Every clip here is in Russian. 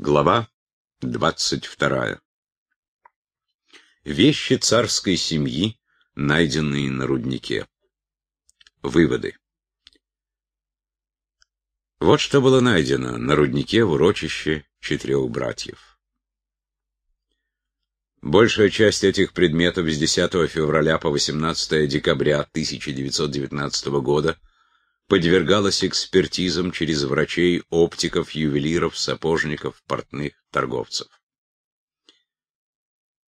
Глава двадцать вторая. Вещи царской семьи, найденные на руднике. Выводы. Вот что было найдено на руднике в урочище четырех братьев. Большая часть этих предметов с 10 февраля по 18 декабря 1919 года подвергалась экспертизам через врачей, оптиков, ювелиров, сапожников, портных, торговцев.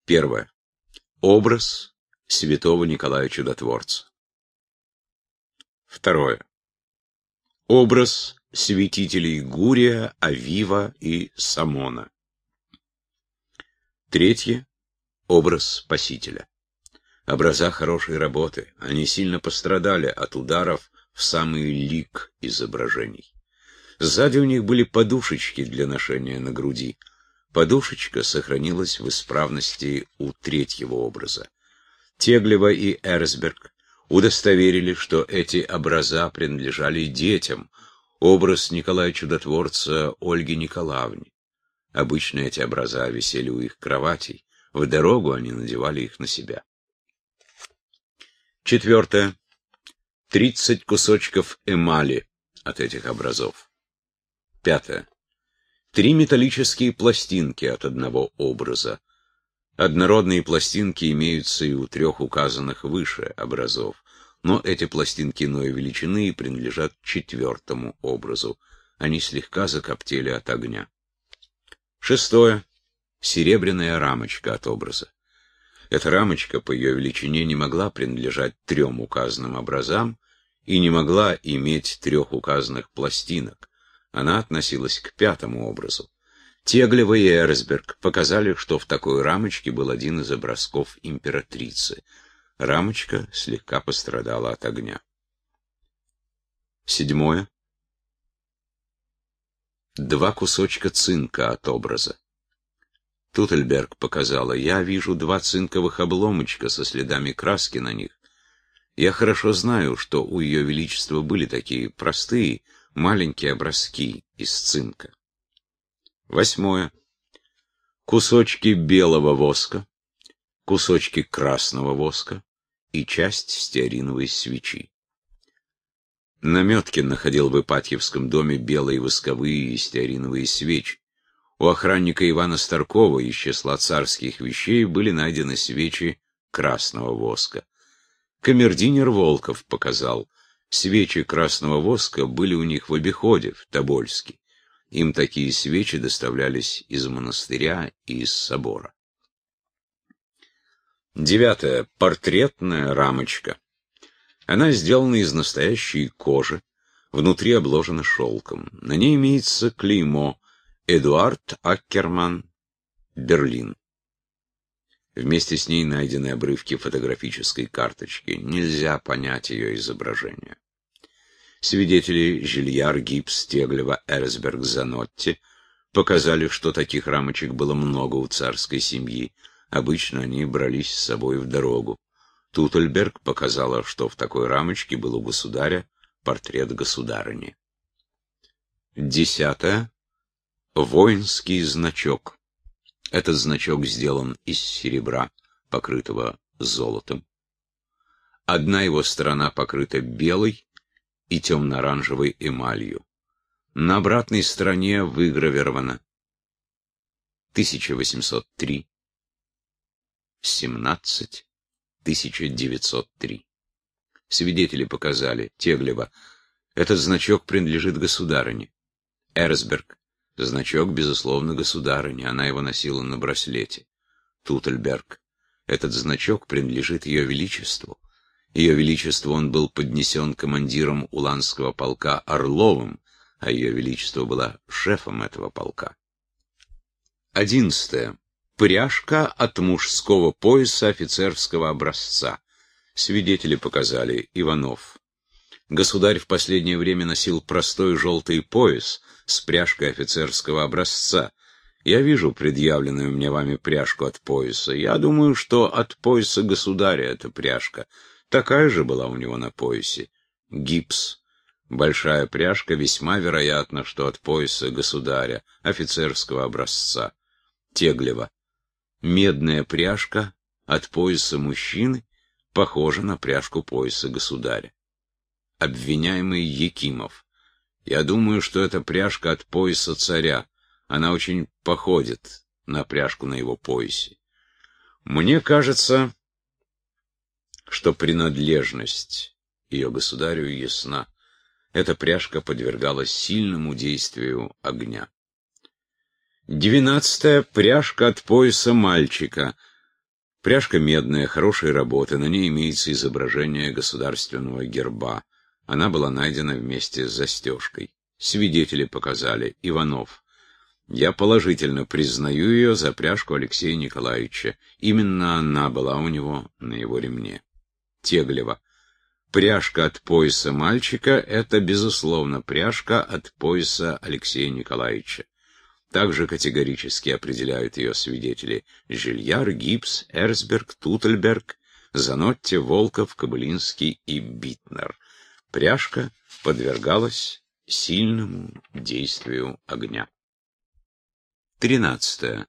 Первое. Образ святого Николая Чудотворца. Второе. Образ святителей Гурия, Авива и Самона. Третье. Образ Спасителя. Образа хорошей работы. Они сильно пострадали от ударов, в самый лик изображений. Сзади у них были подушечки для ношения на груди. Подушечка сохранилась в исправности у третьего образа. Теглева и Эрсберг удостоверили, что эти образа принадлежали детям, образ Николая Чудотворца Ольги Николаевне. Обычно эти образа висели у их кроватей, в дорогу они надевали их на себя. Четвертое. 30 кусочков эмали от этих образов. Пятое. Три металлические пластинки от одного образа. Однородные пластинки имеются и у трех указанных выше образов, но эти пластинки иной величины и принадлежат четвертому образу. Они слегка закоптели от огня. Шестое. Серебряная рамочка от образа. Эта рамочка по ее величине не могла принадлежать трем указанным образам и не могла иметь трех указанных пластинок. Она относилась к пятому образу. Теглева и Эрсберг показали, что в такой рамочке был один из образков императрицы. Рамочка слегка пострадала от огня. Седьмое. Два кусочка цинка от образа. Тутельберг показала, я вижу два цинковых обломочка со следами краски на них. Я хорошо знаю, что у Ее Величества были такие простые, маленькие образки из цинка. Восьмое. Кусочки белого воска, кусочки красного воска и часть стеариновой свечи. Наметкин находил в Ипатьевском доме белые восковые и стеариновые свечи. У охранника Ивана Старкова из числа царских вещей были найдены свечи красного воска. Камердинер Волков показал, свечи красного воска были у них в обиходе в Тобольске. Им такие свечи доставлялись из монастыря и из собора. Девятое. Портретная рамочка. Она сделана из настоящей кожи, внутри обложена шелком. На ней имеется клеймо Эдуард Аккерман, Берлин. Вместе с ней найдены обрывки фотографической карточки. Нельзя понять ее изображение. Свидетели Жильяр, Гипс, Теглева, Эрсберг, Занотти показали, что таких рамочек было много у царской семьи. Обычно они брались с собой в дорогу. Тутельберг показала, что в такой рамочке был у государя портрет государыни. Десятое. Воинский значок. Этот значок сделан из серебра, покрытого золотом. Одна его сторона покрыта белой и темно-оранжевой эмалью. На обратной стороне выгравировано 1803, 17, 1903. Свидетели показали, Теглева, этот значок принадлежит государыне. Эрсберг, Значок, безусловно, государыни, она его носила на браслете. Тутельберг. Этот значок принадлежит ее величеству. Ее величеству он был поднесен командиром Уланского полка Орловым, а ее величество была шефом этого полка. Одиннадцатое. Пряжка от мужского пояса офицерского образца. Свидетели показали Иванов. Государь в последнее время носил простой желтый пояс, с пряжкой офицерского образца. Я вижу предъявленную мне вами пряжку от пояса. Я думаю, что от пояса государя эта пряжка. Такая же была у него на поясе. Гипс. Большая пряжка весьма вероятно, что от пояса государя, офицерского образца. Теглева. Медная пряжка от пояса мужчины похожа на пряжку пояса государя. Обвиняемый Якимов. Я думаю, что это пряжка от пояса царя. Она очень походит на пряжку на его поясе. Мне кажется, что принадлежность ее государю ясна. Эта пряжка подвергалась сильному действию огня. Двенадцатая пряжка от пояса мальчика. Пряжка медная, хорошей работы, на ней имеется изображение государственного герба. Она была найдена вместе с застежкой. Свидетели показали. Иванов. Я положительно признаю ее за пряжку Алексея Николаевича. Именно она была у него на его ремне. Теглева. Пряжка от пояса мальчика — это, безусловно, пряжка от пояса Алексея Николаевича. Также категорически определяют ее свидетели Жильяр, Гипс, Эрсберг, Тутельберг, Занотти, Волков, Кобылинский и Битнер. Пряжка подвергалась сильному действию огня. 13.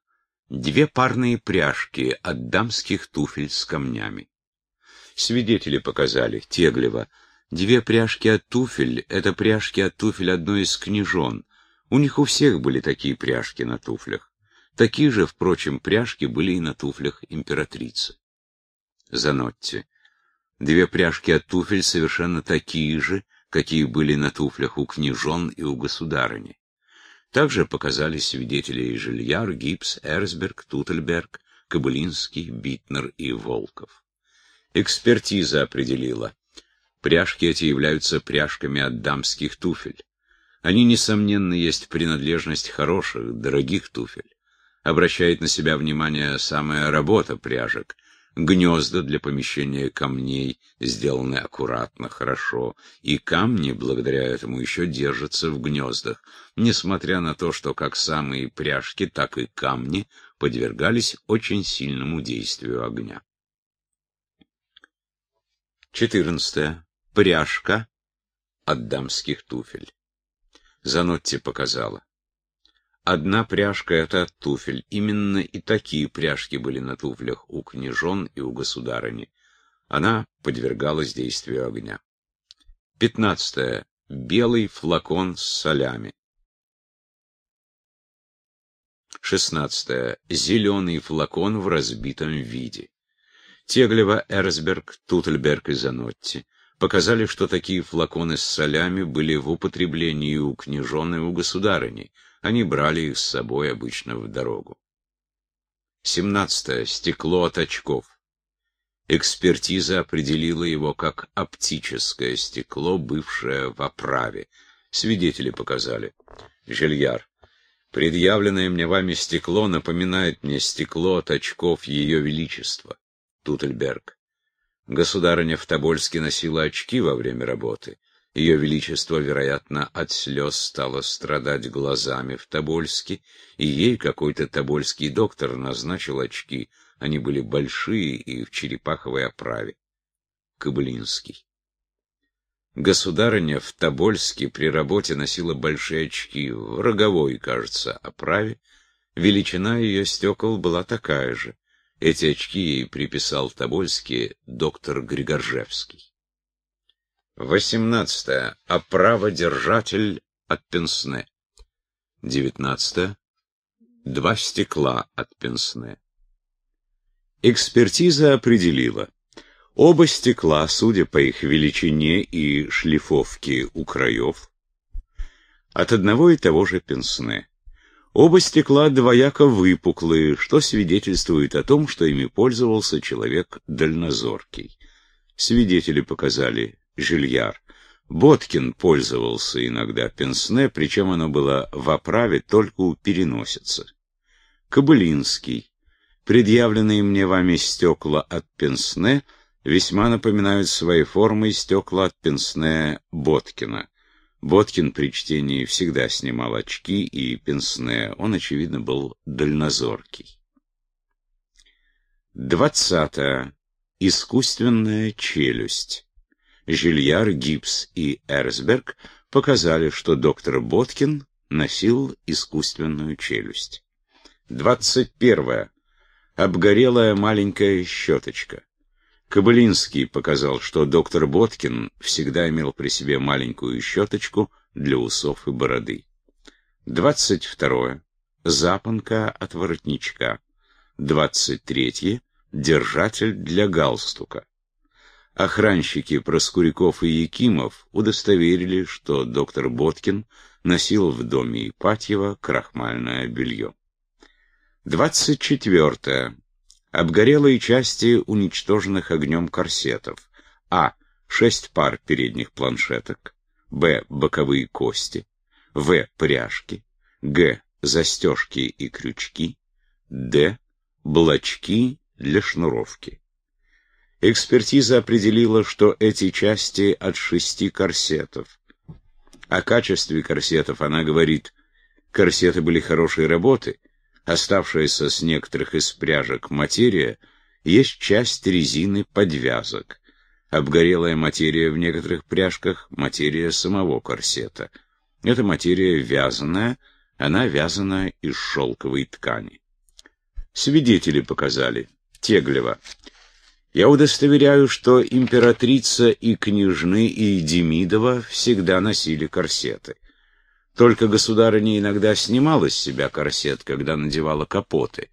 Две парные пряжки от дамских туфель с камнями. Свидетели показали, Теглева. Две пряжки от туфель — это пряжки от туфель одной из княжон. У них у всех были такие пряжки на туфлях. Такие же, впрочем, пряжки были и на туфлях императрицы. Занотти. Две пряжки от туфель совершенно такие же, какие были на туфлях у княжон и у государыни. Также показали свидетели и Жильяр, Гипс, Эрсберг, Тутельберг, Кобылинский, Битнер и Волков. Экспертиза определила. Пряжки эти являются пряжками от дамских туфель. Они, несомненно, есть принадлежность хороших, дорогих туфель. Обращает на себя внимание самая работа пряжек. Гнезда для помещения камней сделаны аккуратно, хорошо, и камни, благодаря этому, еще держатся в гнездах, несмотря на то, что как самые пряжки, так и камни подвергались очень сильному действию огня. 14. Пряжка от дамских туфель. Занотти показала. Одна пряжка — это от туфель. Именно и такие пряжки были на туфлях у княжон и у государыни. Она подвергалась действию огня. 15. Белый флакон с солями. 16. Зеленый флакон в разбитом виде. Теглева, Эрсберг, Тутельберг и Занотти показали, что такие флаконы с солями были в употреблении у княжон и у государыни. Они брали их с собой обычно в дорогу. 17. Стекло от очков. Экспертиза определила его как оптическое стекло, бывшее в оправе. Свидетели показали. Жильяр. Предъявленное мне вами стекло напоминает мне стекло от очков Ее Величества. Тутельберг. Государыня в Тобольске носила очки во время работы. Ее Величество, вероятно, от слез стало страдать глазами в Тобольске, и ей какой-то тобольский доктор назначил очки. Они были большие и в черепаховой оправе. Кобылинский. Государыня в Тобольске при работе носила большие очки, в роговой, кажется, оправе. Величина ее стекол была такая же. Эти очки ей приписал Тобольский доктор Григоржевский. 18. Оправодержатель от пенсне. 19. Два стекла от пенсне. Экспертиза определила. Оба стекла, судя по их величине и шлифовке у краев, от одного и того же пенсне. Оба стекла двояко выпуклые, что свидетельствует о том, что ими пользовался человек дальнозоркий. Свидетели показали Жильяр. Боткин пользовался иногда пенсне, причем оно было в оправе только у переносицы. Кобылинский. Предъявленные мне вами стекла от пенсне весьма напоминают своей формой стекла от пенсне Боткина. Боткин при чтении всегда снимал очки и пенсне. Он, очевидно, был дальнозоркий. Двадцатое. Искусственная челюсть. Жильяр, Гипс и Эрсберг показали, что доктор Боткин носил искусственную челюсть. 21. Обгорелая маленькая щеточка. Кобылинский показал, что доктор Боткин всегда имел при себе маленькую щеточку для усов и бороды. 22. Запонка от воротничка. 23. Держатель для галстука. Охранщики Проскуряков и Якимов удостоверили, что доктор Боткин носил в доме Ипатьева крахмальное белье. 24. Обгорелые части уничтоженных огнем корсетов. А. Шесть пар передних планшеток. Б. Боковые кости. В. Пряжки. Г. Застежки и крючки. Д. Блочки для шнуровки. Экспертиза определила, что эти части от шести корсетов. О качестве корсетов она говорит, корсеты были хорошей работы, Оставшаяся с некоторых из пряжек материя есть часть резины подвязок. Обгорелая материя в некоторых пряжках — материя самого корсета. Эта материя вязаная, она вязана из шелковой ткани. Свидетели показали. Теглева. Я удостоверяю, что императрица и княжны и Демидова всегда носили корсеты. Только государыня иногда снимала с себя корсет, когда надевала капоты.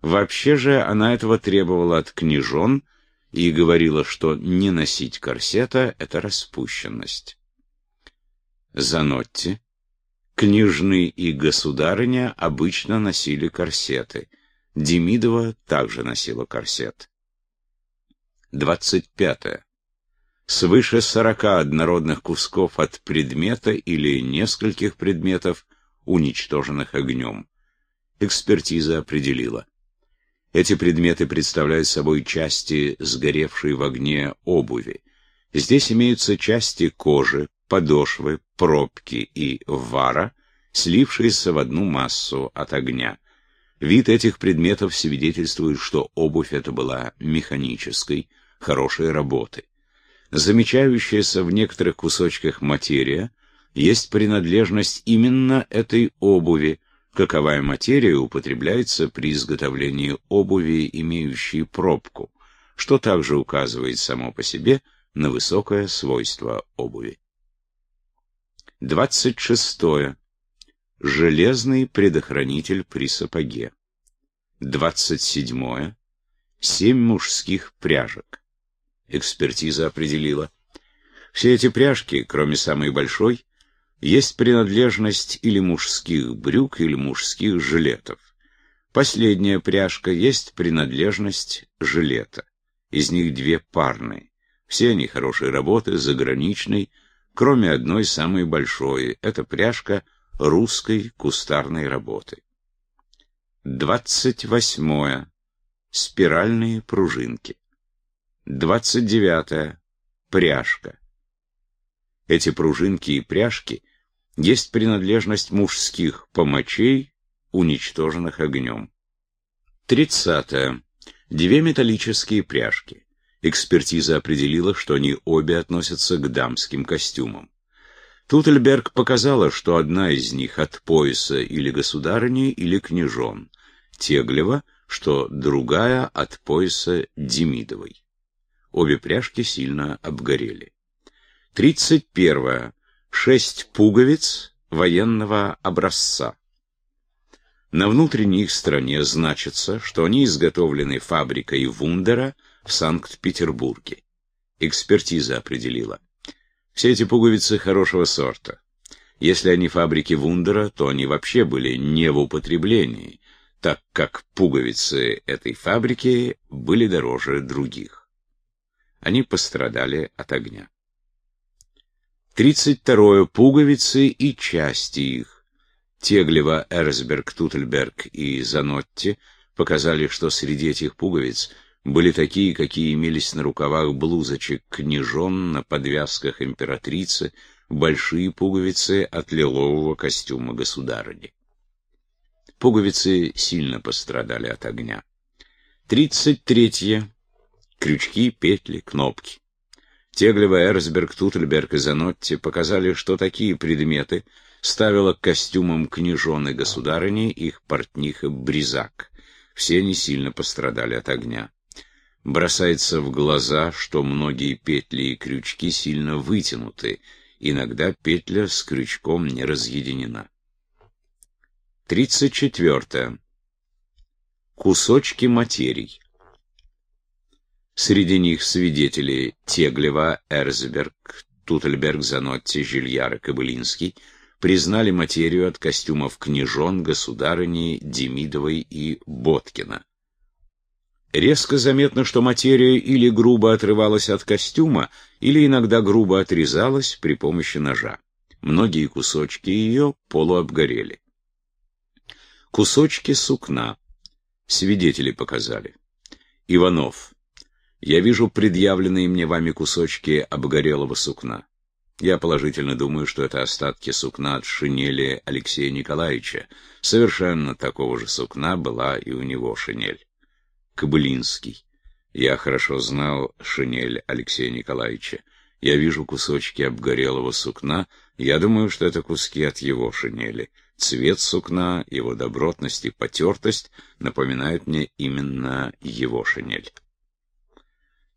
Вообще же она этого требовала от княжон и говорила, что не носить корсета — это распущенность. Занотти. Княжны и государыня обычно носили корсеты. Демидова также носила корсет. Двадцать пятое свыше сорока однородных кусков от предмета или нескольких предметов, уничтоженных огнем. Экспертиза определила. Эти предметы представляют собой части сгоревшей в огне обуви. Здесь имеются части кожи, подошвы, пробки и вара, слившиеся в одну массу от огня. Вид этих предметов свидетельствует, что обувь эта была механической, хорошей работы замечающаяся в некоторых кусочках материя, есть принадлежность именно этой обуви, каковая материя употребляется при изготовлении обуви, имеющей пробку, что также указывает само по себе на высокое свойство обуви. 26. Железный предохранитель при сапоге. 27. Семь мужских пряжек экспертиза определила. Все эти пряжки, кроме самой большой, есть принадлежность или мужских брюк, или мужских жилетов. Последняя пряжка есть принадлежность жилета. Из них две парные. Все они хорошей работы, заграничной, кроме одной самой большой. Это пряжка русской кустарной работы. Двадцать восьмое. Спиральные пружинки. Двадцать девятое. Пряжка. Эти пружинки и пряжки есть принадлежность мужских помочей, уничтоженных огнем. Тридцатое. Две металлические пряжки. Экспертиза определила, что они обе относятся к дамским костюмам. Тутельберг показала, что одна из них от пояса или государыни, или княжон. Теглева, что другая от пояса Демидовой. Обе пряжки сильно обгорели. Тридцать первое. Шесть пуговиц военного образца. На внутренней их стороне значится, что они изготовлены фабрикой Вундера в Санкт-Петербурге. Экспертиза определила. Все эти пуговицы хорошего сорта. Если они фабрики Вундера, то они вообще были не в употреблении, так как пуговицы этой фабрики были дороже других. Они пострадали от огня. 32. Пуговицы и части их. Теглева, Эрсберг, Тутельберг и Занотти показали, что среди этих пуговиц были такие, какие имелись на рукавах блузочек княжон, на подвязках императрицы, большие пуговицы от лилового костюма государыни. Пуговицы сильно пострадали от огня. 33 крючки, петли, кнопки. Теглева, Эрсберг, Тутельберг и Занотти показали, что такие предметы ставила к костюмам княжон и государыни их портниха Бризак. Все они сильно пострадали от огня. Бросается в глаза, что многие петли и крючки сильно вытянуты, иногда петля с крючком не разъединена. 34. Кусочки материй. Среди них свидетели Теглева, Эрзберг, Тутельберг, Занотти, Жильяр и Кобылинский признали материю от костюмов княжон, государыни, Демидовой и Боткина. Резко заметно, что материя или грубо отрывалась от костюма, или иногда грубо отрезалась при помощи ножа. Многие кусочки ее полуобгорели. Кусочки сукна. Свидетели показали. Иванов. Я вижу предъявленные мне вами кусочки обгорелого сукна. Я положительно думаю, что это остатки сукна от шинели Алексея Николаевича. Совершенно такого же сукна была и у него шинель. Кобылинский. Я хорошо знал шинель Алексея Николаевича. Я вижу кусочки обгорелого сукна. Я думаю, что это куски от его шинели. Цвет сукна, его добротность и потертость напоминают мне именно его шинель.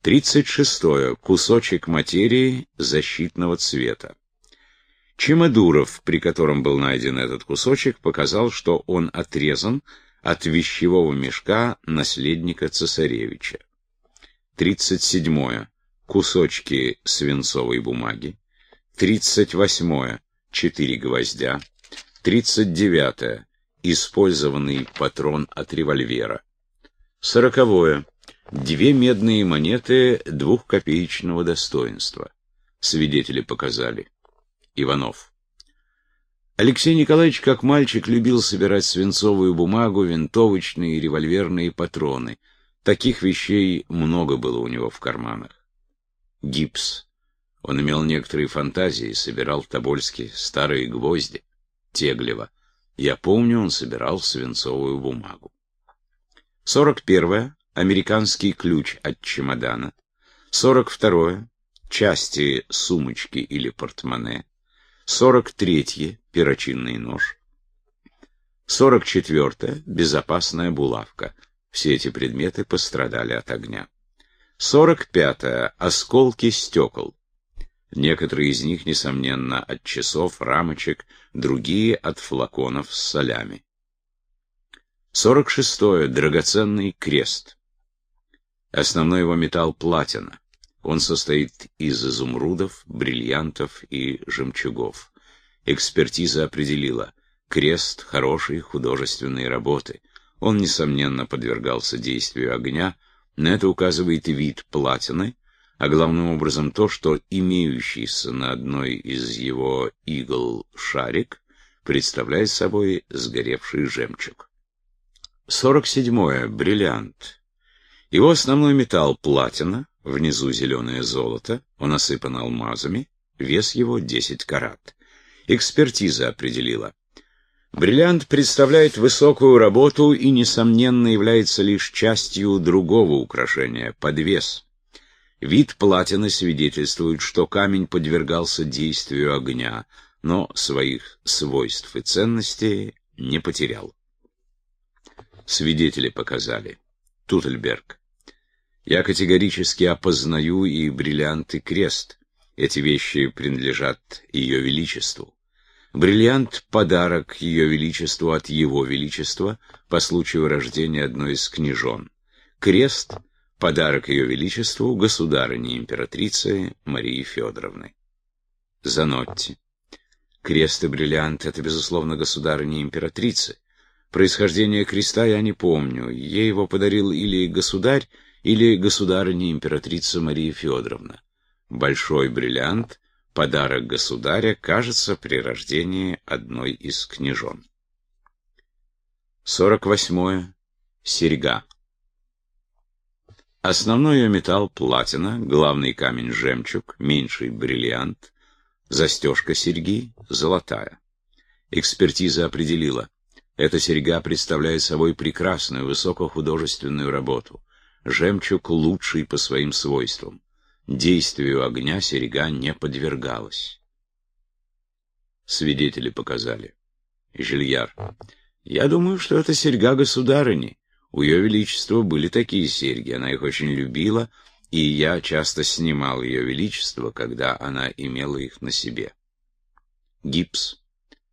36. Кусочек материи защитного цвета. Чемодуров, при котором был найден этот кусочек, показал, что он отрезан от вещевого мешка наследника цесаревича. 37. Кусочки свинцовой бумаги. 38. Четыре гвоздя. 39. Использованный патрон от револьвера. 40. Две медные монеты двухкопеечного достоинства. Свидетели показали. Иванов. Алексей Николаевич, как мальчик, любил собирать свинцовую бумагу, винтовочные и револьверные патроны. Таких вещей много было у него в карманах. Гипс. Он имел некоторые фантазии, собирал в Тобольске старые гвозди. Теглева. Я помню, он собирал свинцовую бумагу. Сорок первое американский ключ от чемодана, 42 части сумочки или портмоне, 43 перочинный нож, 44 безопасная булавка. Все эти предметы пострадали от огня. 45 осколки стекол. Некоторые из них, несомненно, от часов, рамочек, другие от флаконов с солями. 46 драгоценный крест. Основной его металл — платина. Он состоит из изумрудов, бриллиантов и жемчугов. Экспертиза определила — крест хорошей художественной работы. Он, несомненно, подвергался действию огня, на это указывает вид платины, а главным образом то, что имеющийся на одной из его игл шарик представляет собой сгоревший жемчуг. 47. Бриллиант. Его основной металл — платина, внизу зеленое золото, он осыпан алмазами, вес его 10 карат. Экспертиза определила. Бриллиант представляет высокую работу и, несомненно, является лишь частью другого украшения — подвес. Вид платины свидетельствует, что камень подвергался действию огня, но своих свойств и ценностей не потерял. Свидетели показали. Тутельберг. Я категорически опознаю и бриллиант, и крест. Эти вещи принадлежат Ее Величеству. Бриллиант — подарок Ее Величеству от Его Величества по случаю рождения одной из княжон. Крест — подарок Ее Величеству государыне императрицы Марии Федоровны. Занотти. Крест и бриллиант — это, безусловно, государыня императрицы. Происхождение креста я не помню. Ей его подарил или государь, или государыня императрица Мария Федоровна. Большой бриллиант — подарок государя, кажется, при рождении одной из княжон. 48. Серьга. Основной ее металл — платина, главный камень — жемчуг, меньший — бриллиант, застежка серьги — золотая. Экспертиза определила, эта серьга представляет собой прекрасную высокохудожественную работу — жемчуг лучший по своим свойствам. Действию огня серьга не подвергалась. Свидетели показали. Жильяр. Я думаю, что это серьга государыни. У ее величества были такие серьги, она их очень любила, и я часто снимал ее величество, когда она имела их на себе. Гипс.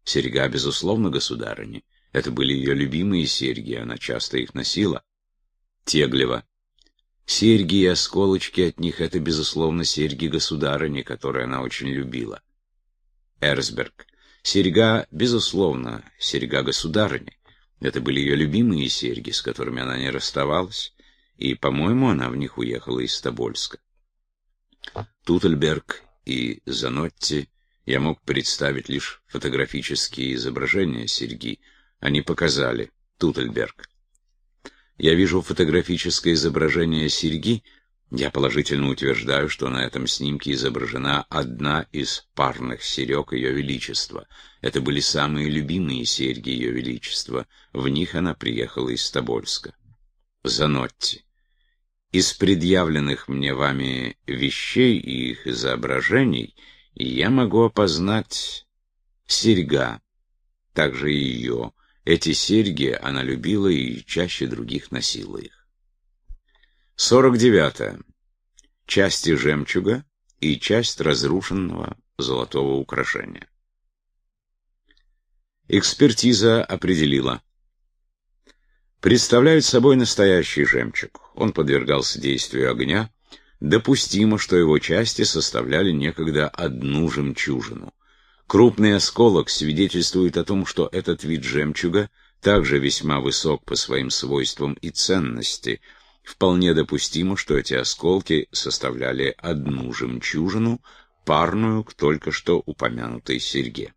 Серьга, безусловно, государыни. Это были ее любимые серьги, она часто их носила. Теглева. Серьги и осколочки от них — это, безусловно, серьги государыни, которые она очень любила. Эрсберг. Серьга, безусловно, серьга государыни. Это были ее любимые серьги, с которыми она не расставалась, и, по-моему, она в них уехала из Тобольска. Тутельберг и Занотти я мог представить лишь фотографические изображения серьги. Они показали Тутельберг. Я вижу фотографическое изображение серьги, я положительно утверждаю, что на этом снимке изображена одна из парных серег Ее Величества. Это были самые любимые серьги Ее Величества. В них она приехала из Тобольска. Занотти. Из предъявленных мне вами вещей и их изображений я могу опознать серьга, также и ее, эти серьги она любила и чаще других носила их. 49. -е. Части жемчуга и часть разрушенного золотого украшения. Экспертиза определила. Представляет собой настоящий жемчуг. Он подвергался действию огня. Допустимо, что его части составляли некогда одну жемчужину. Крупный осколок свидетельствует о том, что этот вид жемчуга также весьма высок по своим свойствам и ценности. Вполне допустимо, что эти осколки составляли одну жемчужину, парную к только что упомянутой серьге.